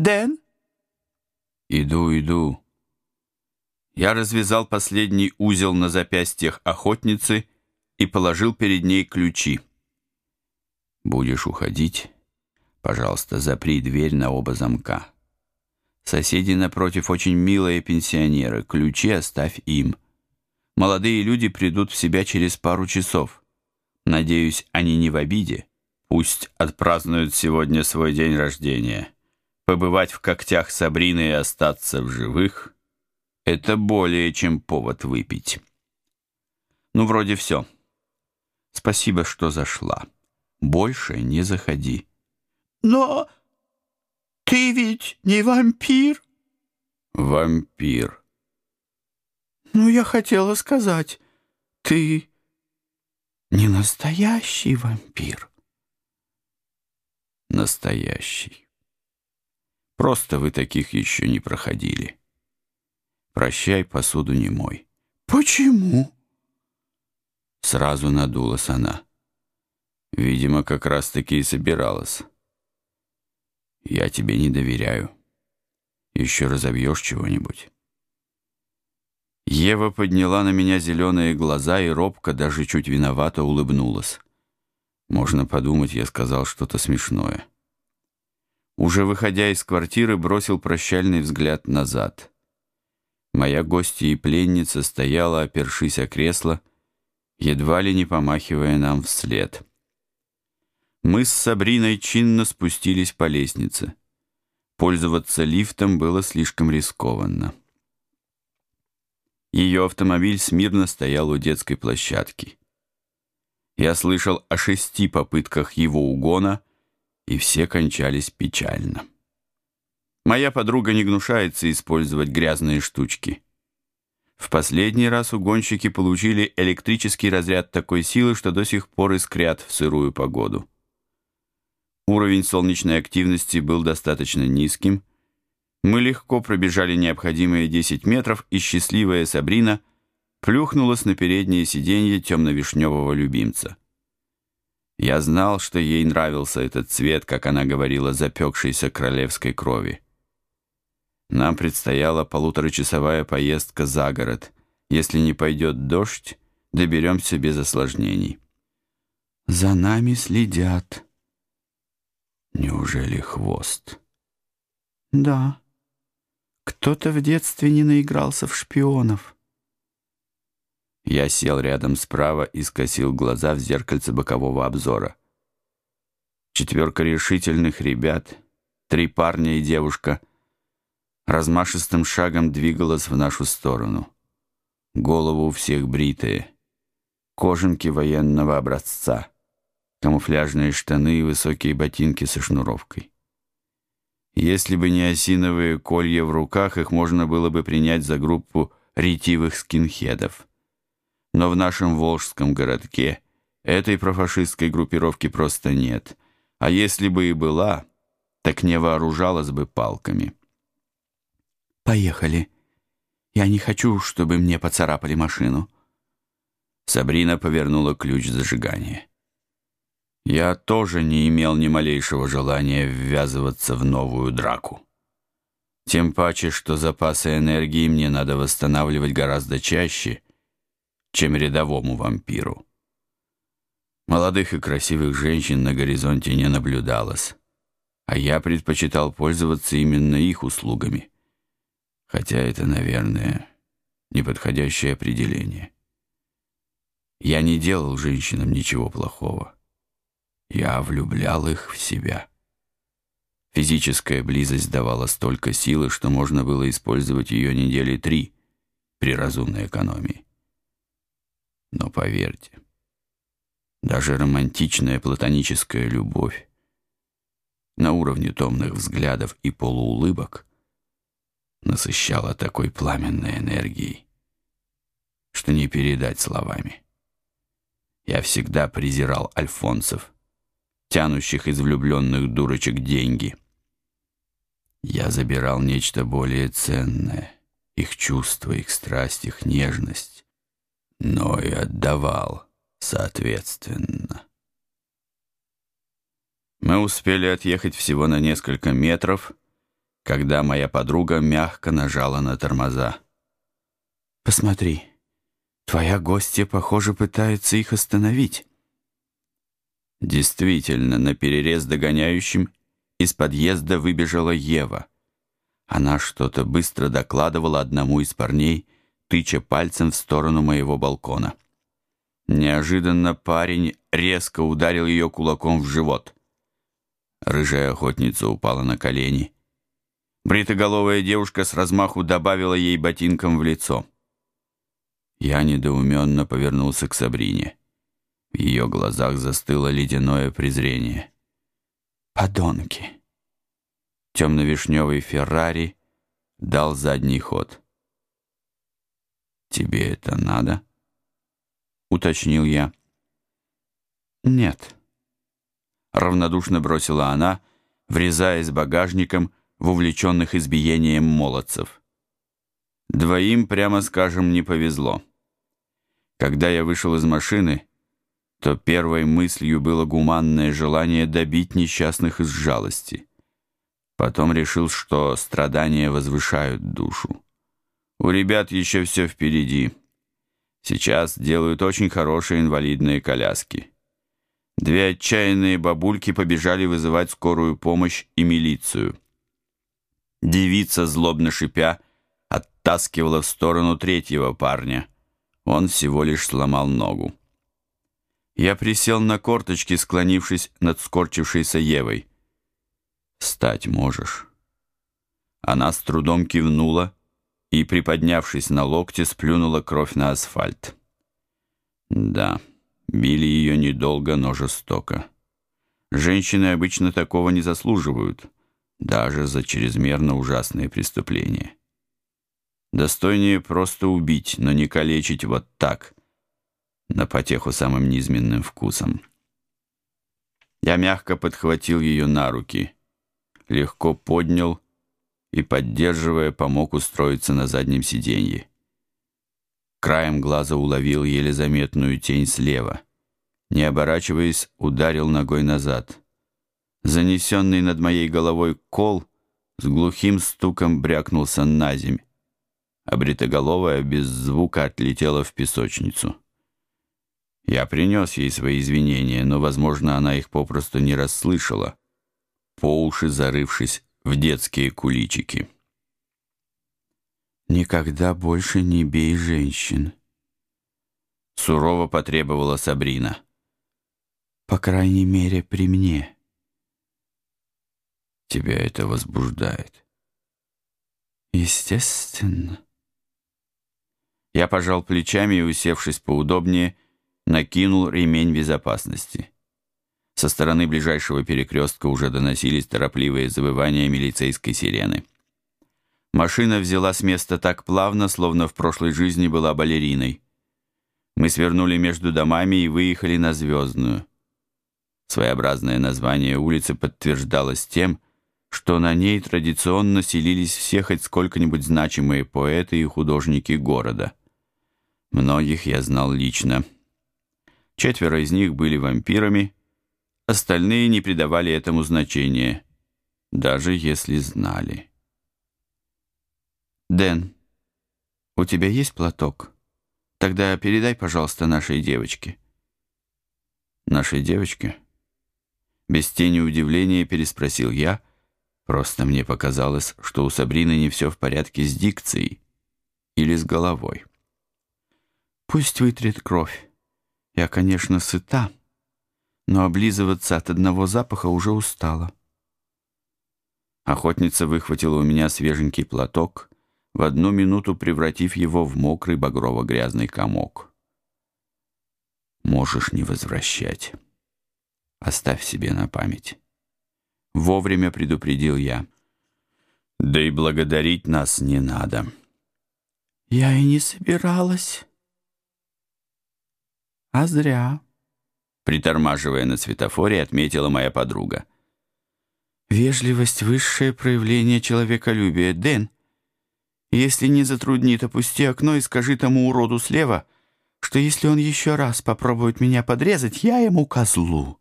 Дэн?» «Иду, иду». Я развязал последний узел на запястьях охотницы и положил перед ней ключи. «Будешь уходить? Пожалуйста, запри дверь на оба замка. Соседи напротив очень милые пенсионеры, ключи оставь им. Молодые люди придут в себя через пару часов. Надеюсь, они не в обиде. Пусть отпразднуют сегодня свой день рождения. Побывать в когтях Сабрины и остаться в живых — это более чем повод выпить. Ну, вроде все. Спасибо, что зашла. Больше не заходи. «Но ты ведь не вампир?» «Вампир». «Ну, я хотела сказать, ты не настоящий вампир». «Настоящий. Просто вы таких еще не проходили. Прощай, посуду не мой». «Почему?» Сразу надулась она. Видимо, как раз-таки и собиралась. «Я тебе не доверяю. Еще разобьешь чего-нибудь». Ева подняла на меня зеленые глаза и робко, даже чуть виновато улыбнулась. Можно подумать, я сказал что-то смешное. Уже выходя из квартиры, бросил прощальный взгляд назад. Моя гостья и пленница стояла, опершись о кресло, едва ли не помахивая нам вслед. Мы с Сабриной чинно спустились по лестнице. Пользоваться лифтом было слишком рискованно. Ее автомобиль смирно стоял у детской площадки. Я слышал о шести попытках его угона, и все кончались печально. Моя подруга не гнушается использовать грязные штучки. В последний раз угонщики получили электрический разряд такой силы, что до сих пор искрят в сырую погоду. Уровень солнечной активности был достаточно низким. Мы легко пробежали необходимые 10 метров, и счастливая Сабрина плюхнулась на переднее сиденье темно-вишневого любимца. Я знал, что ей нравился этот цвет, как она говорила, запекшейся королевской крови. Нам предстояла полуторачасовая поездка за город. Если не пойдет дождь, доберемся без осложнений. «За нами следят». «Неужели хвост?» «Да. Кто-то в детстве не наигрался в шпионов». Я сел рядом справа и скосил глаза в зеркальце бокового обзора. Четверка решительных ребят, три парня и девушка — размашистым шагом двигалась в нашу сторону. Голову у всех бритые, кожанки военного образца, камуфляжные штаны и высокие ботинки со шнуровкой. Если бы не осиновые колья в руках, их можно было бы принять за группу ретивых скинхедов. Но в нашем волжском городке этой профашистской группировки просто нет, а если бы и была, так не вооружалась бы палками. «Поехали. Я не хочу, чтобы мне поцарапали машину». Сабрина повернула ключ зажигания. Я тоже не имел ни малейшего желания ввязываться в новую драку. Тем паче, что запасы энергии мне надо восстанавливать гораздо чаще, чем рядовому вампиру. Молодых и красивых женщин на горизонте не наблюдалось, а я предпочитал пользоваться именно их услугами хотя это, наверное, неподходящее определение. Я не делал женщинам ничего плохого. Я влюблял их в себя. Физическая близость давала столько силы, что можно было использовать ее недели три при разумной экономии. Но поверьте, даже романтичная платоническая любовь на уровне томных взглядов и полуулыбок — насыщала такой пламенной энергией, что не передать словами. Я всегда презирал альфонсов, тянущих из влюбленных дурочек деньги. Я забирал нечто более ценное, их чувства, их страсть, их нежность, но и отдавал соответственно. Мы успели отъехать всего на несколько метров, когда моя подруга мягко нажала на тормоза. «Посмотри, твоя гостья, похоже, пытается их остановить». Действительно, на перерез догоняющим из подъезда выбежала Ева. Она что-то быстро докладывала одному из парней, тыча пальцем в сторону моего балкона. Неожиданно парень резко ударил ее кулаком в живот. Рыжая охотница упала на колени. Бритоголовая девушка с размаху добавила ей ботинком в лицо. Я недоуменно повернулся к Сабрине. В ее глазах застыло ледяное презрение. «Подонки!» Темно-вишневый Феррари дал задний ход. «Тебе это надо?» — уточнил я. «Нет», — равнодушно бросила она, врезаясь багажником в увлеченных избиением молодцев. Двоим, прямо скажем, не повезло. Когда я вышел из машины, то первой мыслью было гуманное желание добить несчастных из жалости. Потом решил, что страдания возвышают душу. У ребят еще все впереди. Сейчас делают очень хорошие инвалидные коляски. Две отчаянные бабульки побежали вызывать скорую помощь и милицию. Девица, злобно шипя, оттаскивала в сторону третьего парня. Он всего лишь сломал ногу. Я присел на корточки, склонившись над скорчившейся Евой. «Встать можешь?» Она с трудом кивнула и, приподнявшись на локте, сплюнула кровь на асфальт. Да, били ее недолго, но жестоко. Женщины обычно такого не заслуживают, даже за чрезмерно ужасные преступления. Достойнее просто убить, но не калечить вот так, на потеху самым низменным вкусом. Я мягко подхватил ее на руки, легко поднял и, поддерживая, помог устроиться на заднем сиденье. Краем глаза уловил еле заметную тень слева. Не оборачиваясь, ударил ногой назад. Занесенный над моей головой кол с глухим стуком брякнулся на земь, а бритоголовая без звука отлетела в песочницу. Я принес ей свои извинения, но, возможно, она их попросту не расслышала, по уши зарывшись в детские куличики. «Никогда больше не бей женщин», — сурово потребовала Сабрина. «По крайней мере, при мне». «Тебя это возбуждает?» «Естественно». Я пожал плечами и, усевшись поудобнее, накинул ремень безопасности. Со стороны ближайшего перекрестка уже доносились торопливые завывания милицейской сирены. Машина взяла с места так плавно, словно в прошлой жизни была балериной. Мы свернули между домами и выехали на Звездную. Своеобразное название улицы подтверждалось тем, что на ней традиционно селились все хоть сколько-нибудь значимые поэты и художники города. Многих я знал лично. Четверо из них были вампирами, Остальные не придавали этому значения, даже если знали. «Дэн, у тебя есть платок? Тогда передай, пожалуйста, нашей девочке». «Нашей девочке?» Без тени удивления переспросил я. Просто мне показалось, что у Сабрины не все в порядке с дикцией или с головой. «Пусть вытрет кровь. Я, конечно, сыта» но облизываться от одного запаха уже устала. Охотница выхватила у меня свеженький платок, в одну минуту превратив его в мокрый багрово-грязный комок. «Можешь не возвращать. Оставь себе на память». Вовремя предупредил я. «Да и благодарить нас не надо». «Я и не собиралась. А зря» притормаживая на светофоре, отметила моя подруга. «Вежливость — высшее проявление человеколюбия, Дэн. Если не затруднит, опусти окно и скажи тому уроду слева, что если он еще раз попробует меня подрезать, я ему козлу».